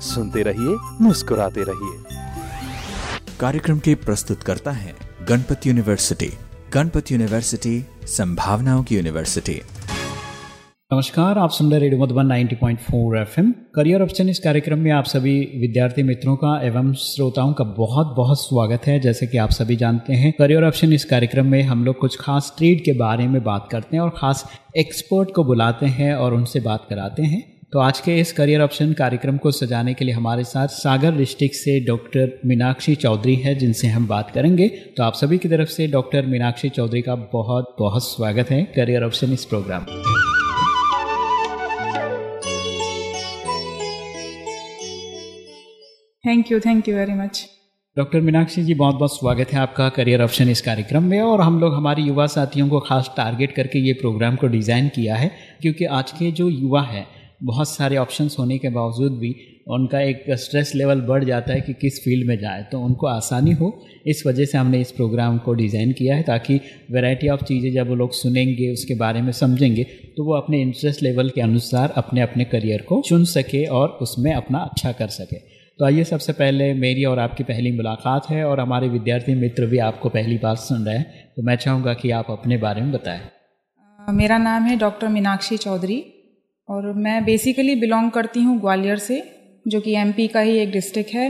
सुनते रहिए मुस्कुराते रहिए। कार्यक्रम के प्रस्तुत करता है गणपति यूनिवर्सिटी गणपति यूनिवर्सिटी संभावनाओं की यूनिवर्सिटी। नमस्कार आप सुन रहे radio Madhuban 90.4 FM. Career option इस कार्यक्रम में आप सभी विद्यार्थी मित्रों का एवं श्रोताओं का बहुत बहुत स्वागत है। जैसे कि आप सभी जानते हैं करियर ऑप्शन इस कार्यक्रम में हम लोग कुछ खास ट्रेड के बारे में बात करते हैं और खास एक्सपर्ट को बुलाते हैं और उनसे बात कराते हैं। तो आज के इस करियर ऑप्शन कार्यक्रम को सजाने के लिए हमारे साथ सागर डिस्ट्रिक्ट से डॉक्टर मीनाक्षी चौधरी है जिनसे हम बात करेंगे। तो आप सभी की तरफ़ से डॉक्टर मीनाक्षी चौधरी का बहुत बहुत स्वागत है करियर ऑप्शन इस program thank you thank you very much doctor Meenakshi ji बहुत बहुत स्वागत है आपका करियर ऑप्शन इस कार्यक्रम में। और हम लोग हमारे युवा साथियों को खास टारगेट करके ये प्रोग्राम को डिज़ाइन किया है क्योंकि आज के जो युवा है बहुत सारे ऑप्शंस होने के बावजूद भी उनका एक स्ट्रेस लेवल बढ़ जाता है कि किस फ़ील्ड में जाए। तो उनको आसानी हो। इस वजह से हमने इस प्रोग्राम को डिज़ाइन किया है ताकि वैरायटी ऑफ़ चीज़ें जब वो लोग सुनेंगे, उसके बारे में समझेंगे तो वो अपने इंटरेस्ट लेवल के अनुसार अपने अपने करियर को चुन सके और उसमें अपना अच्छा कर सके। तो आइए सबसे पहले मेरी और आपकी पहली मुलाकात है और हमारे विद्यार्थी मित्र भी आपको पहली बार सुन रहे हैं। तो मैं चाहूँगा कि आप अपने बारे में बताएँ। मेरा नाम है डॉक्टर मीनाक्षी चौधरी। और मैं बेसिकली बिलोंग करती हूँ ग्वालियर से, जो कि एमपी का ही एक डिस्ट्रिक्ट है।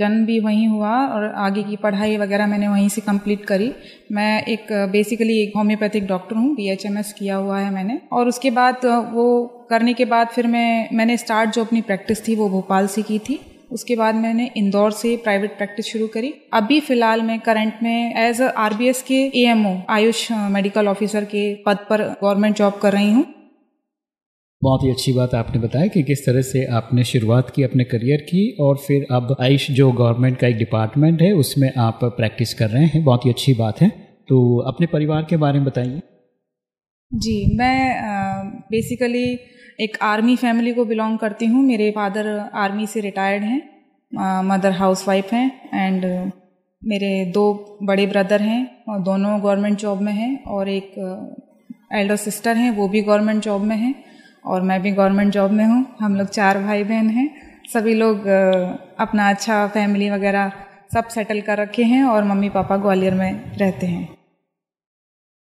जन्म भी वहीं हुआ और आगे की पढ़ाई वगैरह मैंने वहीं से कंप्लीट करी। मैं एक बेसिकली एक होम्योपैथिक डॉक्टर हूँ बीएचएमएस किया हुआ है मैंने। और उसके बाद, वो करने के बाद फिर मैं, मैंने स्टार्ट जो अपनी प्रैक्टिस थी वो भोपाल से की थी। उसके बाद मैंने इंदौर से प्राइवेट प्रैक्टिस शुरू करी। अभी फ़िलहाल मैं करंट में as R K A M O Ayush medical officer के पद पर गवर्नमेंट जॉब कर रही हूँ। बहुत ही अच्छी बात आपने बताया कि किस तरह से आपने शुरुआत की अपने करियर की और फिर अब आयुष जो गवर्नमेंट का एक डिपार्टमेंट है, उसमें आप प्रैक्टिस कर रहे हैं। बहुत ही अच्छी बात है। तो अपने परिवार के बारे में बताइए। जी, मैं बेसिकली एक आर्मी फैमिली को बिलोंग करती हूँ। मेरे फादर आर्मी से रिटायर्ड हैं। मदर हाउस वाइफ हैं एंड मेरे दो बड़े ब्रदर हैं और दोनों गवर्नमेंट जॉब में हैं और एक एल्डर सिस्टर हैं, वो भी गवर्नमेंट जॉब में हैं। और मैं भी गवर्नमेंट जॉब में हूँ। हम लोग चार भाई बहन हैं। सभी लोग अपना अच्छा फैमिली वगैरह सब सेटल कर रखे हैं और मम्मी पापा ग्वालियर में रहते हैं।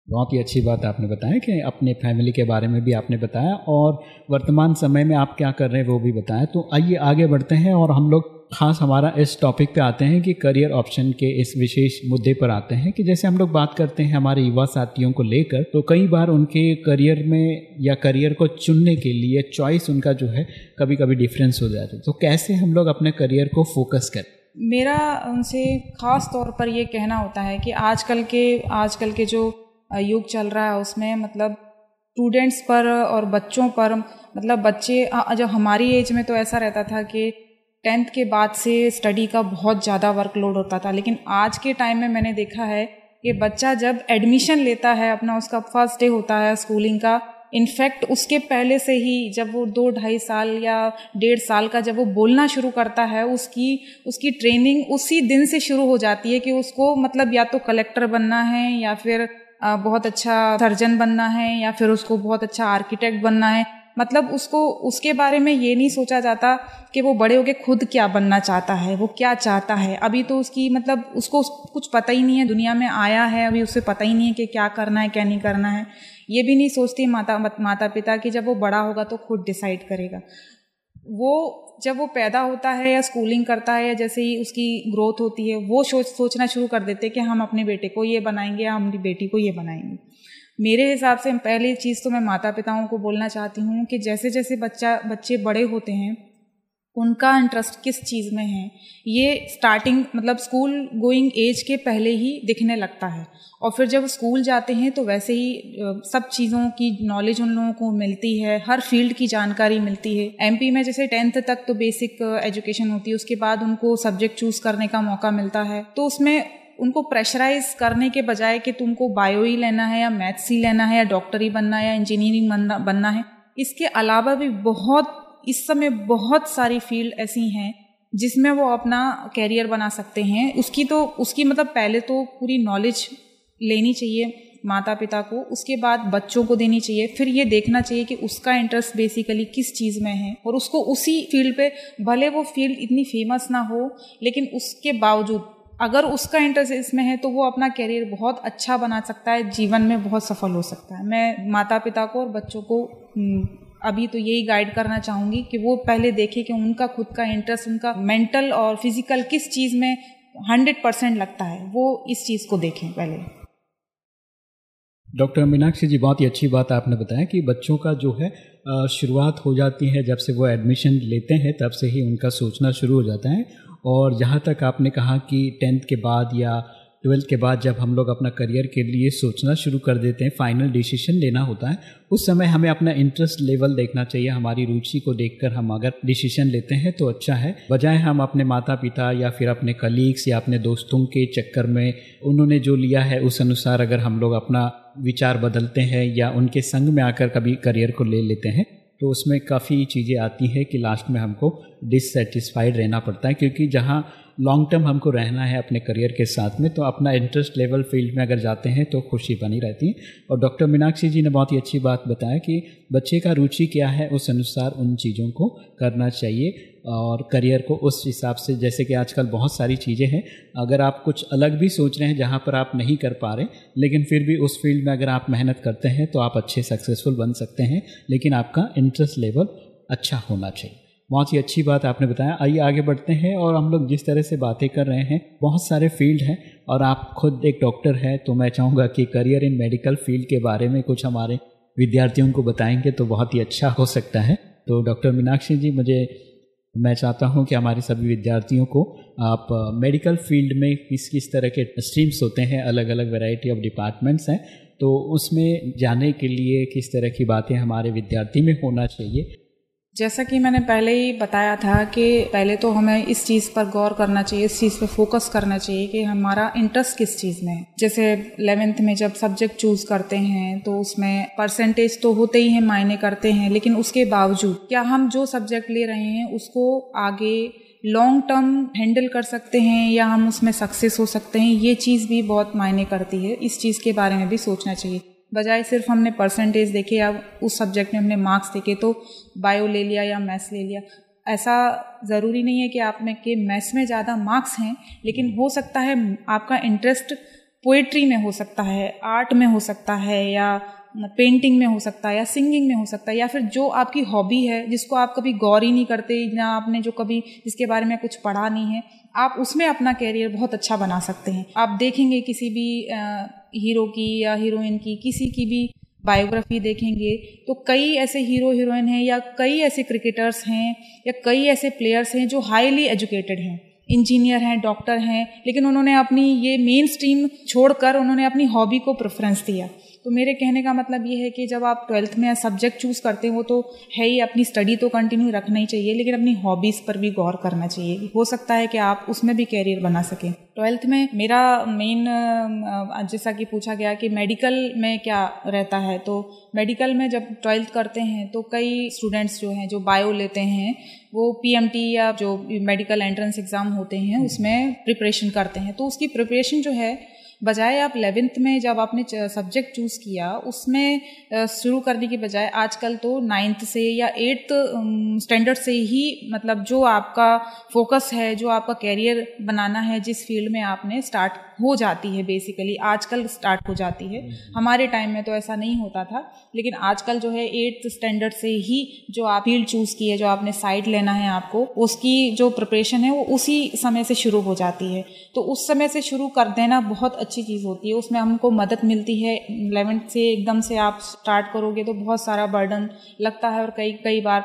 बहुत ही अच्छी बात आपने बताया कि अपने फैमिली के बारे में भी आपने बताया और वर्तमान समय में आप क्या कर रहे हैं वो भी बताया। तो आइए आगे बढ़ते हैं और हम लोग खास हमारा इस टॉपिक पे आते हैं कि करियर ऑप्शन के इस विशेष मुद्दे पर आते हैं कि जैसे हम लोग बात करते हैं हमारे युवा साथियों को लेकर तो कई बार उनके करियर में या करियर को चुनने के लिए चॉइस उनका जो है कभी कभी डिफरेंस हो जाता है। तो कैसे हम लोग अपने करियर को फोकस करें? मेरा उनसे ख़ास तौर पर ये कहना होता है कि आजकल के आजकल के जो युग चल रहा है उसमें मतलब स्टूडेंट्स पर और बच्चों पर मतलब बच्चे जब हमारी एज में तो ऐसा रहता था कि टेंथ के बाद से स्टडी का बहुत ज़्यादा वर्कलोड होता था। लेकिन आज के टाइम में मैंने देखा है कि बच्चा जब एडमिशन लेता है, अपना उसका फ़र्स्ट डे होता है स्कूलिंग का इनफैक्ट उसके पहले से ही जब वो दो ढाई साल या डेढ़ साल का जब वो बोलना शुरू करता है, उसकी उसकी ट्रेनिंग उसी दिन से शुरू हो जाती है कि उसको मतलब या तो कलेक्टर बनना है या फिर बहुत अच्छा सर्जन बनना है या फिर उसको बहुत अच्छा आर्किटेक्ट बनना है। मतलब उसको, उसके बारे में ये नहीं सोचा जाता कि वो बड़े होके खुद क्या बनना चाहता है, वो क्या चाहता है। अभी तो उसकी मतलब उसको कुछ पता ही नहीं है, दुनिया में आया है, अभी उसे पता ही नहीं है कि क्या करना है, क्या नहीं करना है। ये भी नहीं सोचती माता माता पिता कि जब वो बड़ा होगा तो खुद डिसाइड करेगा। वो जब वो पैदा होता है या स्कूलिंग करता है या जैसे ही उसकी ग्रोथ होती है, वो सोच, सोचना शुरू कर देते हैं कि हम अपने बेटे को ये बनाएँगे या हमारी बेटी को ये बनाएँगे। मेरे हिसाब से पहली चीज़ तो मैं माता पिताओं को बोलना चाहती हूँ कि जैसे जैसे बच्चा, बच्चे बड़े होते हैं, उनका इंटरेस्ट किस चीज़ में है, ये स्टार्टिंग मतलब स्कूल गोइंग एज के पहले ही दिखने लगता है। और फिर जब स्कूल जाते हैं तो वैसे ही सब चीज़ों की नॉलेज उन लोगों को मिलती है, हर फ़ील्ड की जानकारी मिलती है। एमपी में जैसे टेंथ तक तो बेसिक एजुकेशन होती है, उसके बाद उनको सब्जेक्ट चूज़ करने का मौका मिलता है। तो उसमें उनको प्रेशराइज करने के बजाय कि तुमको बायो ही लेना है या मैथ्स ही लेना है या डॉक्टर ही बनना है या इंजीनियरिंग बनना बनना है। इसके अलावा भी बहुत, इस समय बहुत सारी फ़ील्ड ऐसी हैं जिसमें वो अपना कैरियर बना सकते हैं। उसकी तो उसकी मतलब पहले तो पूरी नॉलेज लेनी चाहिए माता पिता को, उसके बाद बच्चों को देनी चाहिए। फिर ये देखना चाहिए कि उसका इंटरेस्ट बेसिकली किस चीज़ में है और उसको उसी फ़ील्ड पे, भले वो फ़ील्ड इतनी फ़ेमस ना हो, लेकिन उसके बावजूद अगर उसका इंटरेस्ट इसमें है तो वो अपना करियर बहुत अच्छा बना सकता है जीवन में बहुत सफल हो सकता है। मैं माता पिता को और बच्चों को हम्म, अभी तो यही गाइड करना चाहूँगी कि वो पहले देखें कि उनका खुद का इंटरेस्ट उनका मेंटल और फ़िज़िकल किस चीज़ में हंड्रेड परसेंट लगता है। वो इस चीज़ को देखें पहले। डॉक्टर मीनाक्षी जी बहुत ही अच्छी बात आपने बताया कि बच्चों का जो है शुरुआत हो जाती है जब से वो एडमिशन लेते हैं तब से ही उनका सोचना शुरू हो जाता है। और जहाँ तक आपने कहा कि टेंथ के बाद या ट्वेल्थ के बाद जब हम लोग अपना करियर के लिए सोचना शुरू कर देते हैं, फाइनल डिसीज़न लेना होता है, उस समय हमें अपना इंटरेस्ट लेवल देखना चाहिए। हमारी रुचि को देखकर हम अगर डिसीज़न लेते हैं तो अच्छा है। बजाय हम अपने माता पिता या फिर अपने कलीग्स या अपने दोस्तों के चक्कर में उन्होंने जो लिया है, उस अनुसार अगर हम लोग अपना विचार बदलते हैं या उनके संग में आकर कभी करियर को ले लेते हैं तो उसमें काफ़ी चीज़ें आती हैं कि लास्ट में हमको डिससेटिस्फाइड रहना पड़ता है, क्योंकि जहाँ लॉन्ग टर्म हमको रहना है अपने करियर के साथ में तो अपना इंटरेस्ट लेवल फ़ील्ड में अगर जाते हैं तो खुशी बनी रहती है। और डॉक्टर मीनाक्षी जी ने बहुत ही अच्छी बात बताया कि बच्चे का रुचि क्या है, उस अनुसार उन चीज़ों को करना चाहिए। और करियर को उस हिसाब से, जैसे कि आजकल बहुत सारी चीज़ें हैं, अगर आप कुछ अलग भी सोच रहे हैं जहाँ पर आप नहीं कर पा रहे, लेकिन फिर भी उस फ़ील्ड में अगर आप मेहनत करते हैं तो आप अच्छे सक्सेसफुल बन सकते हैं, लेकिन आपका इंटरेस्ट लेवल अच्छा होना चाहिए। बहुत ही अच्छी बात आपने बताया। आइए आगे बढ़ते हैं और हम लोग जिस तरह से बातें कर रहे हैं, बहुत सारे फ़ील्ड हैं, और आप खुद एक डॉक्टर हैं तो मैं चाहूँगा कि करियर इन मेडिकल फ़ील्ड के बारे में कुछ हमारे विद्यार्थियों को बताएँगे तो बहुत ही अच्छा हो सकता है। तो डॉक्टर मीनाक्षी जी, मुझे मैं चाहता हूँ कि हमारे सभी विद्यार्थियों को आप मेडिकल फ़ील्ड में किस किस तरह के स्ट्रीम्स होते हैं अलग अलग वैरायटी ऑफ़ डिपार्टमेंट्स हैं तो उसमें जाने के लिए किस तरह की बातें हमारे विद्यार्थी में होना चाहिए जैसा कि मैंने पहले ही बताया था कि पहले तो हमें इस चीज़ पर गौर करना चाहिए, इस चीज़ पर फोकस करना चाहिए कि हमारा इंटरेस्ट किस चीज़ में है। जैसे इलेवेंथ में जब सब्जेक्ट चूज़ करते हैं तो उसमें परसेंटेज तो होते ही हैं, मायने करते हैं, लेकिन उसके बावजूद क्या हम जो सब्जेक्ट ले रहे हैं, उसको आगे लॉन्ग टर्म हैंडल कर सकते हैं या हम उसमें सक्सेस हो सकते हैं, ये चीज़ भी बहुत मायने करती है। इस चीज़ के बारे में भी सोचना चाहिए। बजाय सिर्फ़ हमने परसेंटेज देखे या उस सब्जेक्ट में हमने मार्क्स देखे तो बायो ले लिया या मैथ्स ले लिया। ऐसा ज़रूरी नहीं है कि आप में के मैथ्स में ज़्यादा मार्क्स हैं, लेकिन हो सकता है आपका इंटरेस्ट पोइट्री में हो सकता है आर्ट में हो सकता है या पेंटिंग में हो सकता है या सिंगिंग में हो सकता है या फिर जो आपकी हॉबी है, जिसको आप कभी गौर ही नहीं करते या आपने जो कभी जिसके बारे में कुछ पढ़ा नहीं है, आप उसमें अपना कैरियर बहुत अच्छा बना सकते हैं। आप देखेंगे किसी भी हीरो की या हीरोइन की, किसी की भी बायोग्राफी देखेंगे तो कई ऐसे हीरो हीरोइन हैं या कई ऐसे क्रिकेटर्स हैं या कई ऐसे प्लेयर्स हैं जो हाईली एजुकेटेड हैं। इंजीनियर हैं डॉक्टर हैं, लेकिन उन्होंने अपनी ये मेन स्ट्रीम छोड़कर उन्होंने अपनी हॉबी को प्रेफरेंस दिया। तो मेरे कहने का मतलब ये है कि जब आप ट्वेल्थ में सब्जेक्ट चूज़ करते हो तो है ही अपनी स्टडी तो कंटिन्यू रखना ही चाहिए, लेकिन अपनी हॉबीज़ पर भी गौर करना चाहिए। हो सकता है कि आप उसमें भी कैरियर बना सकें। ट्वेल्थ में मेरा मेन जैसा कि पूछा गया कि मेडिकल में क्या रहता है तो मेडिकल में जब ट्वेल्थ करते हैं तो कई स्टूडेंट्स जो हैं, जो बायो लेते हैं, वो पीएमटी या जो मेडिकल एंट्रेंस एग्ज़ाम होते हैं, उसमें प्रिपरेशन करते हैं। तो उसकी प्रिपरेशन जो है बजाय आप इलेवेंथ में जब आपने सब्जेक्ट चूज़ किया उसमें शुरू करने की बजाय आजकल तो नाइन्थ से या एट्थ स्टैंडर्ड से ही मतलब जो आपका फोकस है जो आपका कैरियर बनाना है जिस फ़ील्ड में आपने स्टार्ट हो जाती है बेसिकली आजकल स्टार्ट हो जाती है। हमारे टाइम में तो ऐसा नहीं होता था लेकिन आजकल जो है एट्थ स्टैंडर्ड से ही जो आप फ़ील्ड चूज़ की है जो आपने साइड लेना है आपको उसकी जो प्रिपरेशन है वो उसी समय से शुरू हो जाती है। तो उस समय से शुरू कर देना बहुत अच्छी चीज़ होती है, उसमें हमको मदद मिलती है। इलेवेंथ से एकदम से आप स्टार्ट करोगे तो बहुत सारा बर्डन लगता है और कई कई बार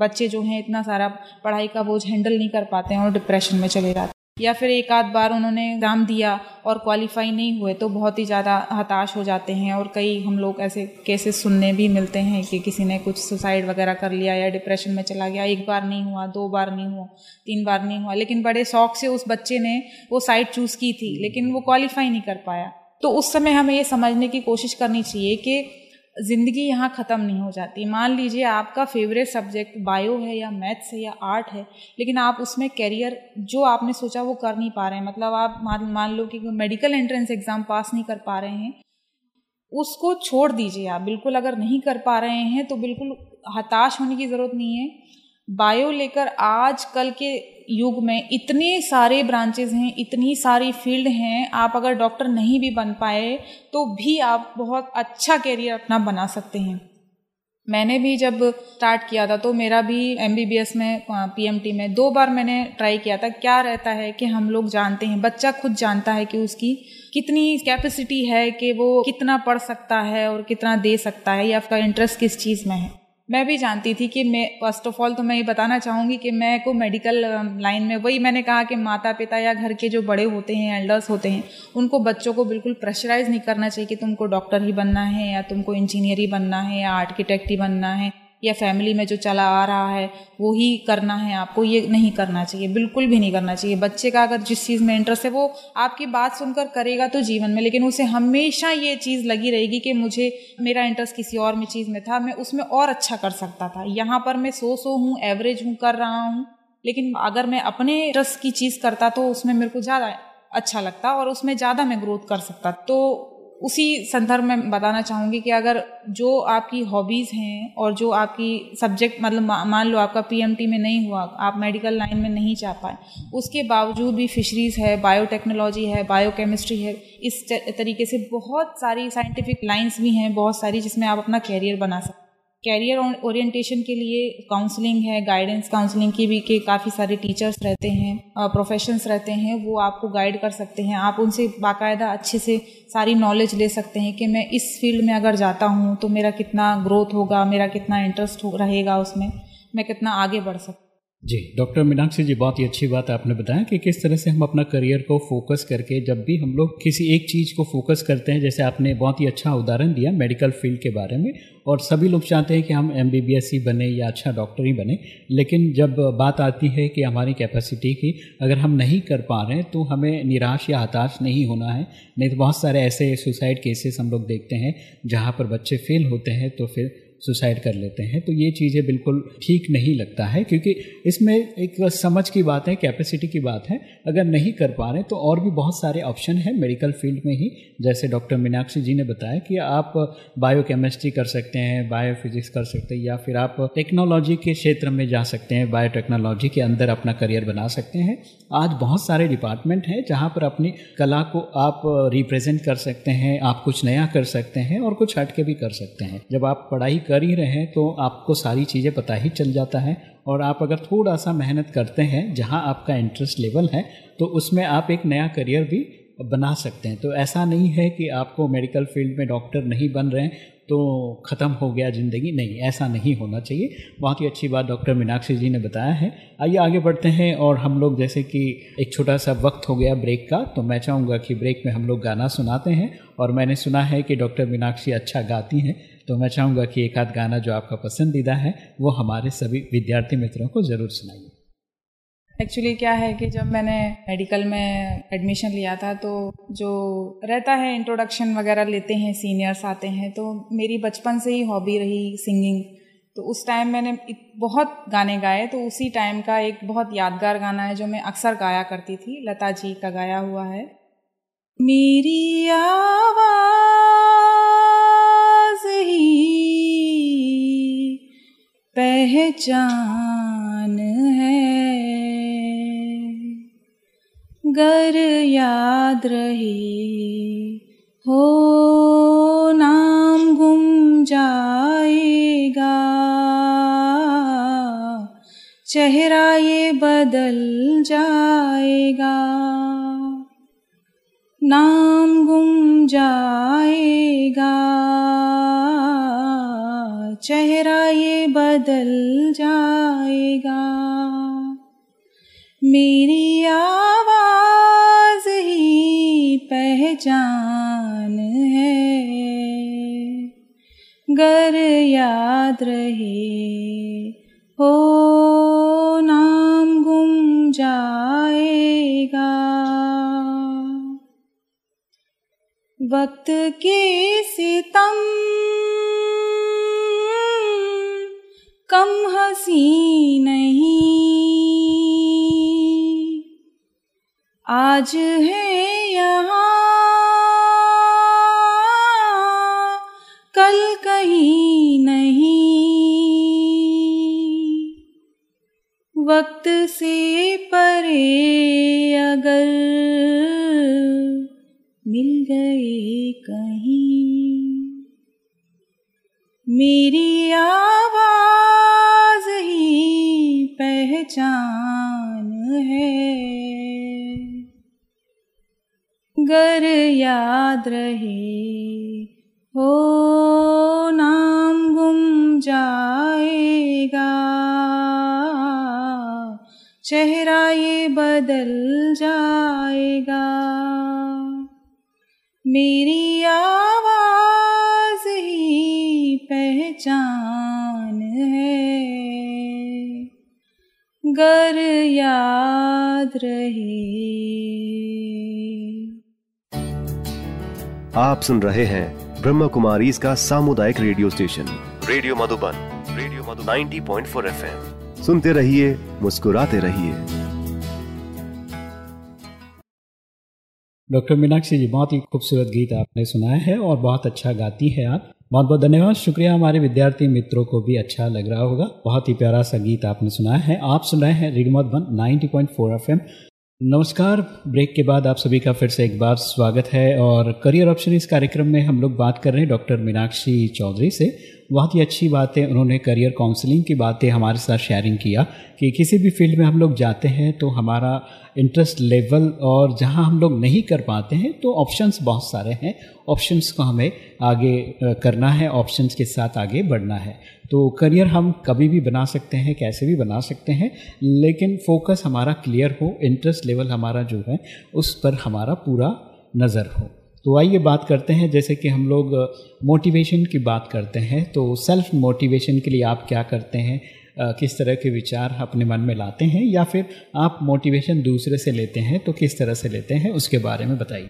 बच्चे जो हैं इतना सारा पढ़ाई का बोझ हैंडल नहीं कर पाते हैं और डिप्रेशन में चले जाते हैं। या फिर एक आध बार उन्होंने एग्ज़ाम दिया और क्वालिफाई नहीं हुए तो बहुत ही ज़्यादा हताश हो जाते हैं और कई हम लोग ऐसे केसेस सुनने भी मिलते हैं कि किसी ने कुछ सुसाइड वगैरह कर लिया या डिप्रेशन में चला गया, एक बार नहीं हुआ, दो बार नहीं हुआ, तीन बार नहीं हुआ। लेकिन बड़े शौक से उस बच्चे ने वो साइड चूज़ की थी, लेकिन वो क्वालिफाई नहीं कर पाया। तो उस समय हमें ये समझने की कोशिश करनी चाहिए कि ज़िंदगी यहाँ ख़त्म नहीं हो जाती। मान लीजिए आपका फेवरेट सब्जेक्ट बायो है या मैथ्स है या आर्ट है, लेकिन आप उसमें कैरियर जो आपने सोचा वो कर नहीं पा रहे हैं। मतलब आप मान मान लो कि मेडिकल एंट्रेंस एग्ज़ाम पास नहीं कर पा रहे हैं, उसको छोड़ दीजिए आप। बिल्कुल अगर नहीं कर पा रहे हैं तो बिल्कुल हताश होने की ज़रूरत नहीं है। बायो लेकर आज कल के युग में इतने सारे ब्रांचेज हैं, इतनी सारी फ़ील्ड हैं, आप अगर डॉक्टर नहीं भी बन पाए तो भी आप बहुत अच्छा करियर अपना बना सकते हैं। मैंने भी जब स्टार्ट किया था तो मेरा भी एमबीबीएस में पीएमटी में दो बार मैंने ट्राई किया था, क्या रहता है कि हम लोग जानते हैं, बच्चा खुद जानता है कि उसकी कितनी कैपेसिटी है कि वो कितना पढ़ सकता है और कितना दे सकता है, या आपका इंटरेस्ट किस चीज़ में है। मैं भी जानती थी कि मैं फ़र्स्ट ऑफ़ ऑल तो मैं ये बताना चाहूँगी कि मैं को मेडिकल लाइन में, वही मैंने कहा कि माता पिता या घर के जो बड़े होते हैं एल्डर्स होते हैं, उनको बच्चों को बिल्कुल प्रेशराइज नहीं करना चाहिए कि तुमको डॉक्टर ही बनना है या तुमको इंजीनियर ही बनना है या आर्किटेक्ट ही बनना है। या फैमिली में जो चला आ रहा है, वो ही करना है आपको, ये नहीं करना चाहिए, बिल्कुल भी नहीं करना चाहिए। बच्चे का अगर जिस चीज़ में इंटरेस्ट है, वो आपकी बात सुनकर करेगा तो जीवन में, लेकिन उसे हमेशा ये चीज़ लगी रहेगी कि मुझे, मेरा इंटरेस्ट किसी और में चीज़ में था, मैं उसमें और अच्छा कर सकता था। यहाँ पर मैं सो सो हूँ एवरेज हूँ, कर रहा हूँ, लेकिन अगर मैं अपने इंटरेस्ट की चीज़ करता तो उसमें मेरे को ज़्यादा अच्छा लगता और उसमें ज़्यादा मैं ग्रोथ कर सकता। तो उसी संदर्भ में बताना चाहूँगी कि अगर जो आपकी हॉबीज़ हैं और जो आपकी सब्जेक्ट मतलब मान लो आपका पीएमटी में नहीं हुआ, आप मेडिकल लाइन में नहीं जा पाए, उसके बावजूद भी फिशरीज़ है बायोटेक्नोलॉजी है बायोकेमिस्ट्री है, इस तरीके से बहुत सारी साइंटिफिक लाइंस भी हैं, बहुत सारी जिसमें आप अपना कैरियर बना सकते कैरियर ओरिएंटेशन के लिए काउंसलिंग है गाइडेंस काउंसलिंग की भी के काफ़ी सारे टीचर्स रहते हैं प्रोफेशंस रहते हैं, वो आपको गाइड कर सकते हैं। आप उनसे बाकायदा अच्छे से सारी नॉलेज ले सकते हैं कि मैं इस फ़ील्ड में अगर जाता हूँ तो मेरा कितना ग्रोथ होगा, मेरा कितना इंटरेस्ट रहेगा उसमें, मैं कितना आगे बढ़ सकता जी, डॉक्टर मीनाक्षी जी, बहुत ही अच्छी बात आपने बताया कि किस तरह से हम अपना करियर को फोकस करके जब भी हम लोग किसी एक चीज़ को फोकस करते हैं, जैसे आपने बहुत ही अच्छा उदाहरण दिया मेडिकल फ़ील्ड के बारे में और सभी लोग चाहते हैं कि हम एम बी ही बने या अच्छा डॉक्टर ही बने। लेकिन जब बात आती है कि हमारी कैपेसिटी की, अगर हम नहीं कर पा रहे हैं तो हमें निराश या हताश नहीं होना है। नहीं तो बहुत सारे ऐसे सुसाइड केसेस हम लोग देखते हैं, जहाँ पर बच्चे फेल होते हैं तो फिर सुसाइड कर लेते हैं तो ये चीज़ें बिल्कुल ठीक नहीं लगता है, क्योंकि इसमें एक समझ की बात है, कैपेसिटी की बात है, अगर नहीं कर पा रहे तो और भी बहुत सारे ऑप्शन हैं मेडिकल फ़ील्ड में ही, जैसे डॉक्टर मीनाक्षी जी ने बताया कि आप बायोकेमिस्ट्री कर सकते हैं, बायोफिजिक्स कर सकते हैं, या फिर आप टेक्नोलॉजी के क्षेत्र में जा सकते हैं, बायोटेक्नोलॉजी के अंदर अपना करियर बना सकते हैं। आज बहुत सारे डिपार्टमेंट हैं, जहाँ पर अपनी कला को आप रिप्रेजेंट कर सकते हैं, आप कुछ नया कर सकते हैं और कुछ हट के भी कर सकते हैं। जब आप पढ़ाई कर ही रहे हैं तो आपको सारी चीज़ें पता ही चल जाता है। और आप अगर थोड़ा सा मेहनत करते हैं, जहाँ आपका इंटरेस्ट लेवल है तो उसमें आप एक नया करियर भी बना सकते हैं। तो ऐसा नहीं है कि आपको मेडिकल फ़ील्ड में डॉक्टर नहीं बन रहे हैं तो ख़त्म हो गया ज़िंदगी। नहीं, ऐसा नहीं होना चाहिए। बहुत ही अच्छी बात डॉक्टर मीनाक्षी जी ने बताया है। आइए आगे बढ़ते हैं, और हम लोग जैसे कि एक छोटा सा वक्त हो गया ब्रेक का तो मैं चाहूँगा कि ब्रेक में हम लोग गाना सुनाते हैं। और मैंने सुना है कि डॉक्टर मीनाक्षी अच्छा गाती हैं। तो मैं चाहूँगा कि एक आध गाना जो आपका पसंदीदा है, वो हमारे सभी विद्यार्थी मित्रों को ज़रूर सुनाइए। एक्चुअली क्या है कि जब मैंने मेडिकल में एडमिशन लिया था तो जो रहता है इंट्रोडक्शन वगैरह लेते हैं सीनियर्स आते हैं तो मेरी बचपन से ही हॉबी रही सिंगिंग तो उस टाइम मैंने बहुत गाने गाए तो उसी टाइम का एक बहुत यादगार गाना है जो मैं अक्सर गाया करती थी, लता जी का गाया हुआ है। मेरी आवाज़ ही पहचान है। गर याद रहे हो, नाम गुम जाएगा। चेहरा ये बदल जाएगा। नाम गुम जाएगा। चेहरा ये बदल जाएगा। मेरी आवाज़ ही पहचान है। गर याद रहे हो नाम गुम जाएगा। वक्त के सितम कम हसी नहीं। आज है यहाँ, कल कहीं नहीं। वक्त से परे अगर मिल गए कहीं, मेरी आवाज़ पहचान है। गर याद रहे, हो नाम गुम जाएगा। चेहरा ये बदल जाएगा। मेरी आवाज़ गर याद रहे। आप सुन रहे हैं ब्रह्म कुमारी इसका सामुदायिक radio station. Radio Madhuban radio Madhu 90.4 FM. सुनते रहिए मुस्कुराते रहिए। डॉक्टर मीनाक्षी जी बहुत ही खूबसूरत गीत आपने सुनाया है और बहुत अच्छा गाती है आप। बहुत बहुत धन्यवाद। शुक्रिया हमारे विद्यार्थी मित्रों को भी अच्छा लग रहा होगा। बहुत ही प्यारा सा गीत आपने सुनाया है। आप सुन रहे हैं रेडियो मधुबन 90.4 एफएम नमस्कार। ब्रेक के बाद आप सभी का फिर से एक बार स्वागत है और करियर ऑप्शन इस कार्यक्रम में हम लोग बात कर रहे हैं डॉक्टर मीनाक्षी चौधरी से। बहुत ही अच्छी बातें उन्होंने करियर काउंसलिंग की बातें हमारे साथ शेयरिंग किया कि किसी भी फ़ील्ड में हम लोग जाते हैं तो हमारा इंटरेस्ट लेवल और जहाँ हम लोग नहीं कर पाते हैं तो ऑप्शंस बहुत सारे हैं। ऑप्शंस को हमें आगे करना है ऑप्शंस के साथ आगे बढ़ना है। तो करियर हम कभी भी बना सकते हैं, कैसे भी बना सकते हैं, लेकिन फोकस हमारा क्लियर हो इंटरेस्ट लेवल हमारा जो है, उस पर हमारा पूरा नज़र हो। तो आइए बात करते हैं, जैसे कि हम लोग मोटिवेशन की बात करते हैं तो सेल्फ मोटिवेशन के लिए आप क्या करते हैं? किस तरह के विचार अपने मन में लाते हैं या फिर आप मोटिवेशन दूसरे से लेते हैं तो किस तरह से लेते हैं, उसके बारे में बताइए।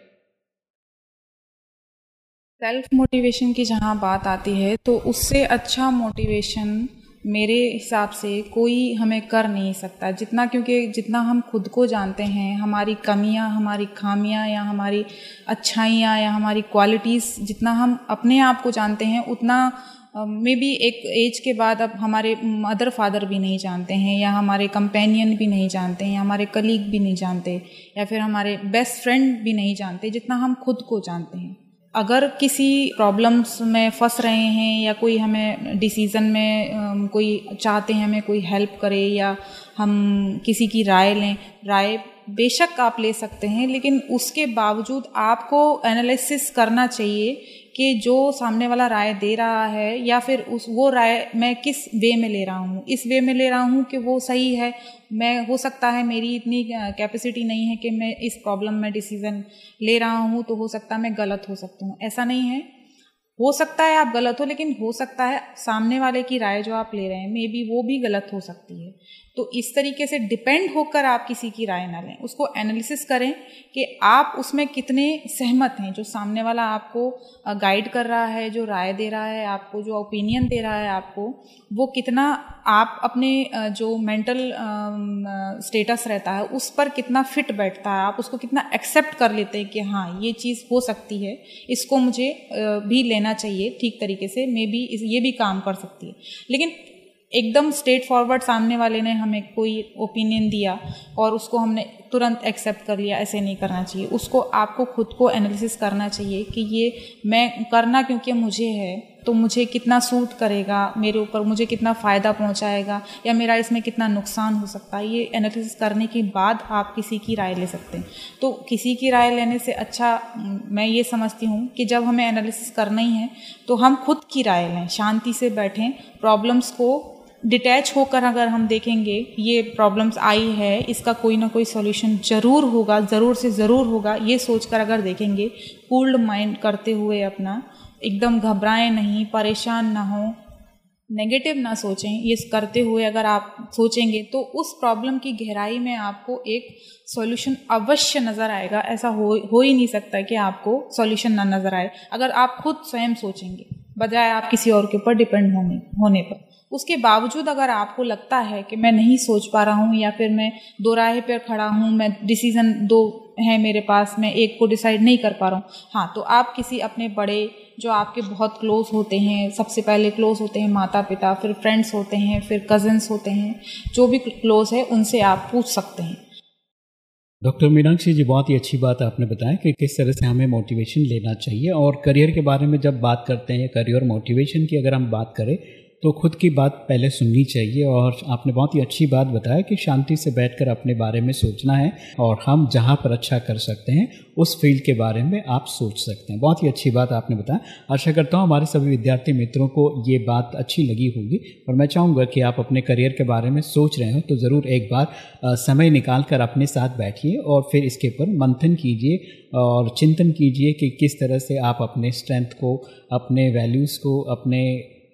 सेल्फ मोटिवेशन की जहाँ बात आती है तो उससे अच्छा मोटिवेशन मेरे हिसाब से कोई हमें कर नहीं सकता। जितना क्योंकि जितना हम खुद को जानते हैं, हमारी कमियाँ, हमारी खामियाँ या हमारी अच्छाइयाँ या हमारी क्वालिटीज़ जितना हम अपने आप को जानते हैं, उतना मे बी एक एज के बाद अब हमारे मदर फादर भी नहीं जानते हैं या हमारे कंपेनियन भी नहीं जानते हैं या हमारे कलीग भी नहीं जानते या फिर हमारे बेस्ट फ्रेंड भी नहीं जानते जितना हम खुद को जानते हैं। अगर किसी प्रॉब्लम्स में फंस रहे हैं या कोई हमें डिसीज़न में कोई चाहते हैं हमें कोई हेल्प करे या हम किसी की राय लें, राय बेशक आप ले सकते हैं, लेकिन उसके बावजूद आपको एनालिसिस करना चाहिए कि जो सामने वाला राय दे रहा है या फिर उस, वो राय मैं किस वे में ले रहा हूँ? इस वे में ले रहा हूँ कि वो सही है। मैं, हो सकता है मेरी इतनी कैपेसिटी नहीं है कि मैं इस प्रॉब्लम में डिसीज़न ले रहा हूँ तो हो सकता है मैं गलत हो सकता हूँ। ऐसा नहीं है। हो सकता है आप गलत हो, लेकिन हो सकता है सामने वाले की राय जो आप ले रहे हैं मे बी वो भी गलत हो सकती है। तो इस तरीके से डिपेंड होकर आप किसी की राय ना लें। उसको एनालिसिस करें कि आप उसमें कितने सहमत हैं, जो सामने वाला आपको गाइड कर रहा है, जो राय दे रहा है, आपको जो ओपिनियन दे रहा है आपको, वो कितना आप अपने जो मेंटल स्टेटस रहता है, उस पर कितना फिट बैठता है, आप उसको कितना एक्सेप्ट कर लेते हैं कि हाँ ये चीज़ हो सकती है, इसको मुझे भी लेना चाहिए, ठीक तरीके से मे बी ये भी काम कर सकती है। लेकिन एकदम स्ट्रेट फॉरवर्ड सामने वाले ने हमें कोई ओपिनियन दिया और उसको हमने तुरंत एक्सेप्ट कर लिया, ऐसे नहीं करना चाहिए। उसको, आपको खुद को एनालिसिस करना चाहिए कि ये मैं करना क्योंकि मुझे है तो मुझे कितना सूट करेगा मेरे ऊपर, मुझे कितना फ़ायदा पहुंचाएगा या मेरा इसमें कितना नुकसान हो सकता है, ये एनालिसिस करने के बाद आप किसी की राय ले सकते हैं। तो किसी की राय लेने से अच्छा मैं ये समझती हूँ कि जब हमें एनालिसिस करना ही है तो हम खुद की राय लें, शांति से बैठें प्रॉब्लम्स को डिटैच होकर अगर हम देखेंगे, ये प्रॉब्लम्स आई है, इसका कोई ना कोई सॉल्यूशन ज़रूर होगा, ज़रूर से ज़रूर होगा, ये सोचकर अगर देखेंगे कूल्ड माइंड करते हुए अपना, एकदम घबराएँ नहीं, परेशान ना हो नेगेटिव ना सोचें, ये करते हुए अगर आप सोचेंगे तो उस प्रॉब्लम की गहराई में आपको एक सॉल्यूशन अवश्य नज़र आएगा। ऐसा हो हो ही नहीं सकता कि आपको सॉल्यूशन ना नज़र आए। अगर आप खुद स्वयं सोचेंगे। बजाय आप किसी और के ऊपर डिपेंड होने होने पर। उसके बावजूद अगर आपको लगता है कि मैं नहीं सोच पा रहा हूँ या फिर मैं दो राह पर खड़ा हूँ, मैं डिसीज़न दो है मेरे पास, मैं एक को डिसाइड नहीं कर पा रहा हूँ हाँ तो आप किसी अपने बड़े जो आपके बहुत क्लोज होते हैं, सबसे पहले क्लोज होते हैं माता पिता फिर फ्रेंड्स होते हैं, फिर कज़न्स होते हैं, जो भी क्लोज है, उनसे आप पूछ सकते हैं। डॉक्टर मीनाक्षी जी, बहुत ही अच्छी बात आपने बताया कि किस तरह से हमें मोटिवेशन लेना चाहिए और करियर के बारे में जब बात करते हैं करियर मोटिवेशन की अगर हम बात करें तो खुद की बात पहले सुननी चाहिए और आपने बहुत ही अच्छी बात बताया कि शांति से बैठकर अपने बारे में सोचना है और हम जहाँ पर अच्छा कर सकते हैं, उस फ़ील्ड के बारे में आप सोच सकते हैं। बहुत ही अच्छी बात आपने बताया। आशा करता हूँ हमारे सभी विद्यार्थी मित्रों को ये बात अच्छी लगी होगी और मैं चाहूँगा कि आप अपने करियर के बारे में सोच रहे हो तो ज़रूर एक बार समय निकाल कर अपने साथ बैठिए और फिर इसके ऊपर मंथन कीजिए और चिंतन कीजिए कि किस तरह से आप अपने स्ट्रेंथ को, अपने वैल्यूज़ को, अपने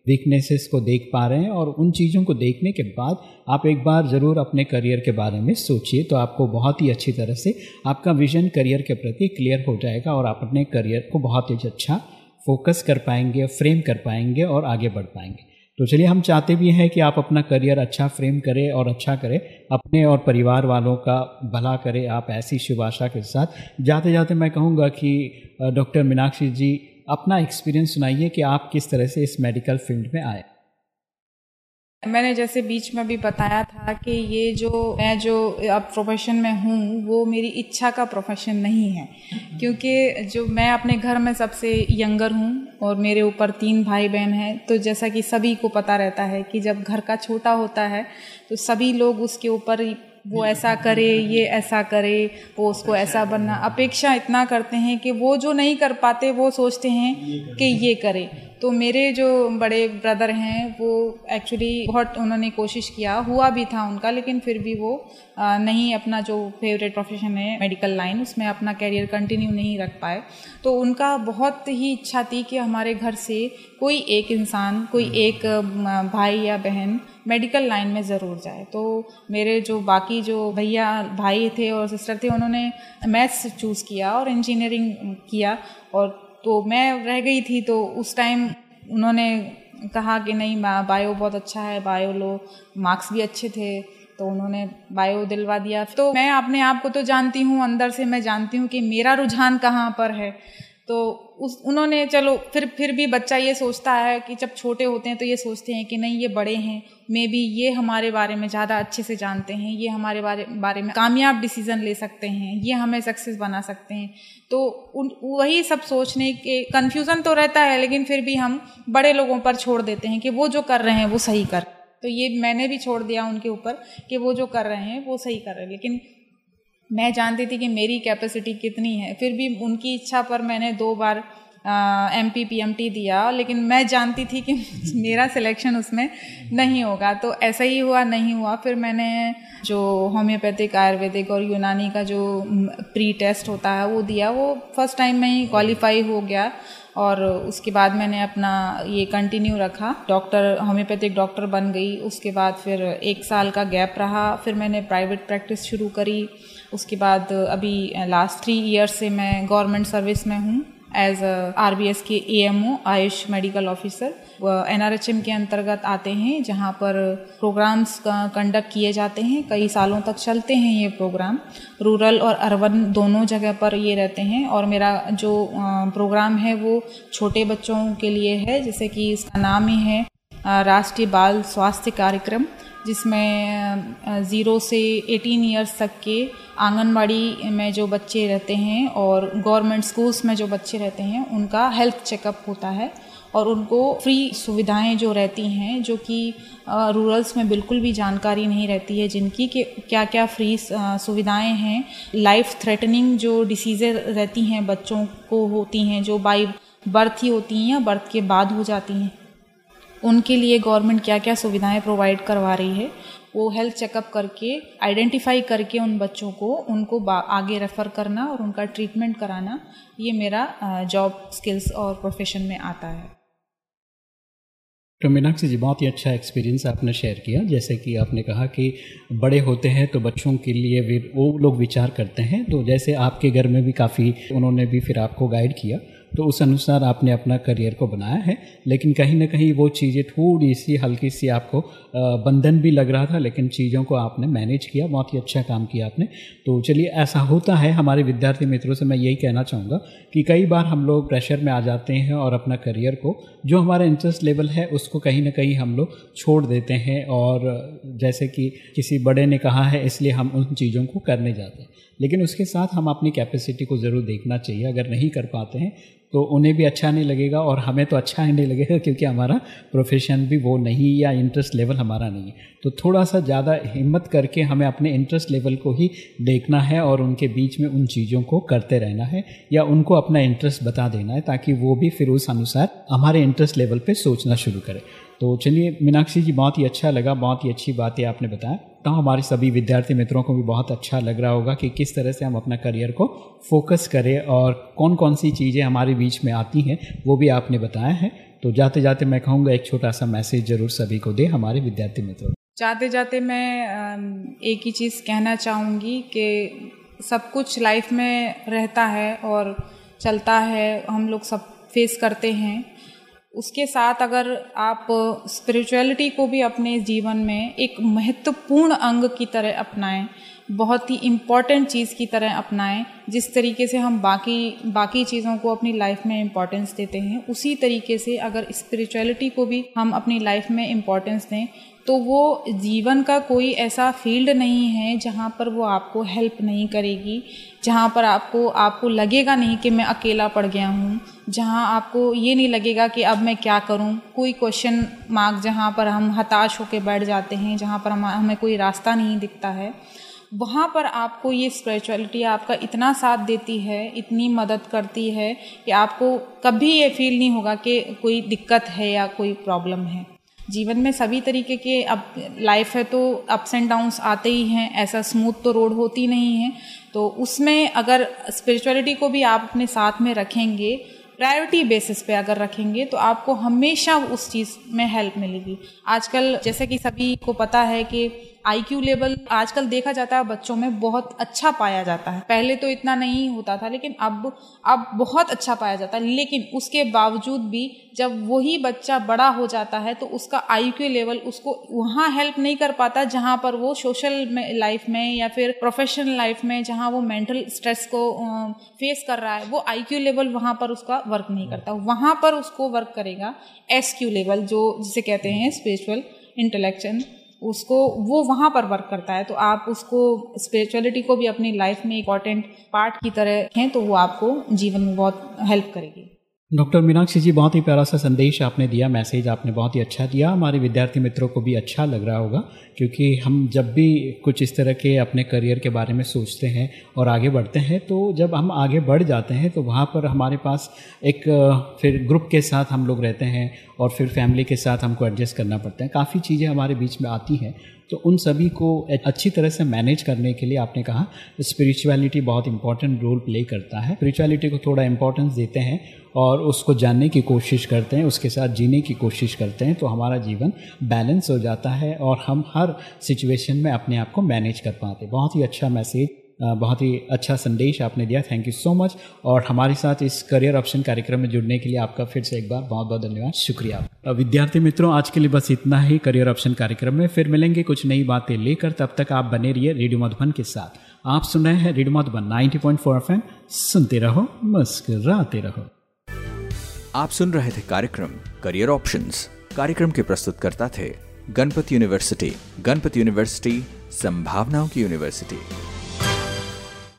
वीकनेसेस को देख पा रहे हैं और उन चीज़ों को देखने के बाद आप एक बार ज़रूर अपने करियर के बारे में सोचिए तो आपको बहुत ही अच्छी तरह से आपका विजन करियर के प्रति क्लियर हो जाएगा और आप अपने करियर को बहुत ही अच्छा फोकस कर पाएँगे फ्रेम कर पाएँगे और आगे बढ़ पाएँगे। तो चलिए, हम चाहते भी हैं कि आप अपना करियर अच्छा फ्रेम करें और अच्छा करें, अपने और परिवार वालों का भला करें, आप ऐसी शुभ के साथ। जाते जाते मैं कहूँगा कि डॉक्टर मीनाक्षी जी अपना एक्सपीरियंस सुनाइए कि आप किस तरह से इस मेडिकल फ़ील्ड में आए। मैंने जैसे बीच में भी बताया था कि ये जो मैं जो अब प्रोफेशन में हूँ, वो मेरी इच्छा का प्रोफेशन नहीं है। क्योंकि जो मैं अपने घर में सबसे यंगर हूँ और मेरे ऊपर तीन भाई बहन हैं तो जैसा कि सभी को पता रहता है कि जब घर का छोटा होता है तो सभी लोग उसके ऊपर वो ऐसा करे ये ऐसा करे वो उसको ऐसा बनना। अपेक्षा इतना करते हैं कि वो जो नहीं कर पाते वो सोचते हैं कि ये करे। तो मेरे जो बड़े ब्रदर हैं वो एक्चुअली बहुत उन्होंने कोशिश किया। हुआ भी था उनका लेकिन फिर भी वो नहीं अपना जो फेवरेट प्रोफेशन है मेडिकल लाइन उसमें अपना कैरियर कंटिन्यू नहीं रख पाए। तो उनका बहुत ही इच्छा थी कि हमारे घर से कोई एक इंसान कोई एक भाई या बहन मेडिकल लाइन में ज़रूर जाए। तो मेरे जो बाकी जो भैया भाई थे और सिस्टर थे उन्होंने मैथ्स चूज़ किया और इंजीनियरिंग किया और तो मैं रह गई थी तो उस टाइम उन्होंने कहा कि नहीं बायो बहुत अच्छा है बायो लो। मार्क्स भी अच्छे थे तो उन्होंने बायो दिलवा दिया। तो मैं अपने आप को तो जानती हूँ, अंदर से मैं जानती हूँ कि मेरा रुझान कहाँ पर है। तो उस, उन्होंने, चलो, फिर फिर भी बच्चा ये सोचता है कि जब छोटे होते हैं तो ये सोचते हैं कि नहीं, ये बड़े हैं, मे बी ये हमारे बारे में ज़्यादा अच्छे से जानते हैं, ये हमारे बारे बारे में कामयाब डिसीज़न ले सकते हैं, ये हमें सक्सेस बना सकते हैं। तो उन, वही सब सोचने के कन्फ्यूज़न तो रहता है, लेकिन फिर भी हम बड़े लोगों पर छोड़ देते हैं कि वो जो कर रहे हैं वो सही कर। तो ये मैंने भी छोड़ दिया उनके ऊपर कि वो जो कर रहे हैं वो सही कर रहे हैं, लेकिन मैं जानती थी कि मेरी कैपेसिटी कितनी है। फिर भी उनकी इच्छा पर मैंने दो बार M P P M T दिया, लेकिन मैं जानती थी कि मेरा सिलेक्शन उसमें नहीं होगा। तो ऐसा ही हुआ, नहीं हुआ। फिर मैंने जो होम्योपैथिक आयुर्वेदिक और यूनानी का जो प्री टेस्ट होता है, वो दिया। वो फ़र्स्ट टाइम में ही क्वालिफाई हो गया और उसके बाद मैंने अपना ये कंटिन्यू रखा। डॉक्टर होम्योपैथिक डॉक्टर बन गई। उसके बाद फिर एक साल का गैप रहा। फिर मैंने प्राइवेट प्रैक्टिस शुरू करी। उसके बाद अभी लास्ट थ्री ईयर से मैं गवर्नमेंट सर्विस में हूँ as R B S K A M O AYUSH medical officer N R H M के अंतर्गत आते हैं, जहाँ पर प्रोग्राम्स कंडक्ट किए जाते हैं, कई सालों तक चलते हैं ये प्रोग्राम रूरल और अर्बन दोनों जगह पर ये रहते हैं, और मेरा जो प्रोग्राम है वो छोटे बच्चों के लिए है, जैसे कि इसका नाम ही है राष्ट्रीय बाल स्वास्थ्य कार्यक्रम, जिसमें ज़ीरो से एटीन ईयर्स तक के आंगनबाड़ी में जो बच्चे रहते हैं और गवर्नमेंट स्कूल्स में जो बच्चे रहते हैं, उनका हेल्थ चेकअप होता है और उनको फ्री सुविधाएँ जो रहती हैं, जो कि रूरल्स में बिल्कुल भी जानकारी नहीं रहती है, जिनकी कि क्या क्या फ्री सुविधाएँ हैं। लाइफ थ्रेटनिंग जो डिसीज़ें रहती हैं, बच्चों को होती हैं, जो बाई बर्थ ही होती हैं या बर्थ के बाद हो जाती हैं, उनके लिए गवर्नमेंट क्या क्या सुविधाएँ प्रोवाइड करवा रही है। वो हेल्थ चेकअप करके आइडेंटिफाई करके उन बच्चों को, उनको आगे रेफ़र करना और उनका ट्रीटमेंट कराना, ये मेरा जॉब स्किल्स और प्रोफेशन में आता है। तो मीनाक्षी जी, बहुत ही अच्छा एक्सपीरियंस आपने शेयर किया। जैसे कि आपने कहा कि बड़े होते हैं तो बच्चों के लिए वो लोग विचार करते हैं। तो जैसे आपके घर में भी काफ़ी, उन्होंने भी फिर आपको गाइड किया। तो उस अनुसार आपने अपना करियर को बनाया है, लेकिन कहीं ना कहीं वो चीज़ें थोड़ी सी हल्की सी आपको बंधन भी लग रहा था, लेकिन चीज़ों को आपने मैनेज किया, बहुत ही अच्छा काम किया आपने। तो चलिए, ऐसा होता है, हमारे विद्यार्थी मित्रों से मैं यही कहना चाहूँगा कि कई बार हम लोग प्रेशर में आ जाते हैं और अपना करियर को, जो हमारा इंटरेस्ट लेवल है, उसको कहीं ना कहीं हम लोग छोड़ देते हैं और जैसे कि किसी बड़े ने कहा है, इसलिए हम उन चीज़ों को करने जाते हैं। लेकिन उसके साथ हम अपनी कैपेसिटी को ज़रूर देखना चाहिए, अगर नहीं कर पाते हैं तो उन्हें भी अच्छा नहीं लगेगा और हमें तो अच्छा ही नहीं लगेगा क्योंकि हमारा प्रोफेशन भी वो नहीं या इंटरेस्ट लेवल हमारा नहीं है। तो थोड़ा सा ज़्यादा हिम्मत करके हमें अपने इंटरेस्ट लेवल को ही देखना है और उनके बीच में उन चीज़ों को करते रहना है या उनको अपना इंटरेस्ट बता देना है ताकि वो भी फिर उस अनुसार हमारे इंटरेस्ट लेवल पर सोचना शुरू करें। तो चलिए, मीनाक्षी जी, बहुत ही अच्छा लगा, बहुत ही अच्छी बातें आपने बताया। तो हमारे सभी विद्यार्थी मित्रों को भी बहुत अच्छा लग रहा होगा कि किस तरह से हम अपना करियर को फोकस करें और कौन कौन सी चीज़ें हमारे बीच में आती हैं, वो भी आपने बताया है। तो जाते जाते मैं कहूँगा, एक छोटा सा मैसेज ज़रूर सभी को दे हमारे विद्यार्थी मित्रों। जाते जाते मैं एक ही चीज़ कहना चाहूँगी कि सब कुछ लाइफ में रहता है और चलता है, हम लोग सब फेस करते हैं। उसके साथ अगर आप स्पिरिचुअलिटी को भी अपने जीवन में एक महत्वपूर्ण अंग की तरह अपनाएँ, बहुत ही इंपॉर्टेंट चीज़ की तरह अपनाएँ, जिस तरीके से हम बाकी बाकी चीज़ों को अपनी लाइफ में इम्पॉर्टेंस देते हैं, उसी तरीके से अगर स्पिरिचुअलिटी को भी हम अपनी लाइफ में इम्पोर्टेंस दें तो वो जीवन का कोई ऐसा फ़ील्ड नहीं है जहाँ पर वो आपको हेल्प नहीं करेगी, जहाँ पर आपको आपको लगेगा नहीं कि मैं अकेला पड़ गया हूँ। जहाँ आपको ये नहीं लगेगा कि अब मैं क्या करूँ। कोई क्वेश्चन मार्क जहाँ पर हम हताश होकर बैठ जाते हैं, जहाँ पर हम, हमें कोई रास्ता नहीं दिखता है। वहाँ पर आपको ये स्पिरिचुअलिटी आपका इतना साथ देती है, इतनी मदद करती है कि आपको कभी ये फील नहीं होगा कि कोई दिक्कत है या कोई प्रॉब्लम है। जीवन में सभी तरीके के अब लाइफ है तो अप्स एंड डाउन्स आते ही हैं, ऐसा स्मूथ तो रोड होती नहीं है। तो उसमें अगर स्पिरिचुअलिटी को भी आप अपने साथ में रखेंगे प्रायोरिटी बेसिस पे अगर रखेंगे तो आपको हमेशा उस चीज़ में हेल्प मिलेगी। आजकल जैसे कि सभी को पता है कि आईक्यू लेवल आजकल देखा जाता है, बच्चों में बहुत अच्छा पाया जाता है। पहले तो इतना नहीं होता था, लेकिन अब अब बहुत अच्छा पाया जाता है। लेकिन उसके बावजूद भी जब वही बच्चा बड़ा हो जाता है तो उसका आईक्यू लेवल उसको वहाँ हेल्प नहीं कर पाता, जहाँ पर वो सोशल लाइफ में या फिर प्रोफेशनल लाइफ में, जहाँ वो मेंटल स्ट्रेस को फेस कर रहा है, वो आईक्यू लेवल वहाँ पर उसका वर्क नहीं करता। वहाँ पर उसको वर्क करेगा एस क्यू लेवल जो जिसे कहते हैं स्पिरिचुअल इंटेलेक्चुअल उसको, वो वहाँ पर वर्क करता है तो आप उसको स्पिरिचुअलिटी को भी अपनी लाइफ में इंपॉर्टेंट पार्ट की तरह रखें तो वो आपको जीवन में बहुत हेल्प करेगी। डॉक्टर मीनाक्षी जी, बहुत ही प्यारा सा संदेश आपने दिया मैसेज आपने बहुत ही अच्छा दिया। हमारे विद्यार्थी मित्रों को भी अच्छा लग रहा होगा। क्योंकि हम जब भी कुछ इस तरह के अपने करियर के बारे में सोचते हैं और आगे बढ़ते हैं तो जब हम आगे बढ़ जाते हैं तो वहाँ पर हमारे पास एक, फिर ग्रुप के साथ हम लोग रहते हैं और फिर फैमिली के साथ हमको एडजस्ट करना पड़ता है। काफ़ी चीज़ें हमारे बीच में आती हैं। तो उन सभी को अच्छी तरह से मैनेज करने के लिए आपने कहा स्पिरिचुअलिटी बहुत इंपॉर्टेंट रोल प्ले करता है। स्पिरिचुअलिटी को थोड़ा इंपॉर्टेंस देते हैं और उसको जानने की कोशिश करते हैं, उसके साथ जीने की कोशिश करते हैं तो हमारा जीवन बैलेंस हो जाता है और हम हर सिचुएशन में अपने आप को मैनेज कर पाते बहुत ही अच्छा मैसेज बहुत ही अच्छा संदेश आपने दिया। थैंक यू सो मच और हमारे साथ इस करियर ऑप्शन कार्यक्रम में जुड़ने के लिए आपका फिर से एक बार बहुत बहुत धन्यवाद। शुक्रिया विद्यार्थी मित्रों आज के लिए बस इतना ही करियर ऑप्शन कार्यक्रम में। फिर मिलेंगे कुछ नई बातें लेकर। तब तक आप बने रहिए रेडियो मधुबन के साथ। आप सुन रहे हैं रेडियो मधुबन नाइनटी पॉइंट सुनते रहो मुस्कुराते रहो। आप सुन रहे थे कार्यक्रम करियर ऑप्शंस कार्यक्रम के प्रस्तुतकर्ता थे गणपति यूनिवर्सिटी गणपति यूनिवर्सिटी संभावनाओं की यूनिवर्सिटी।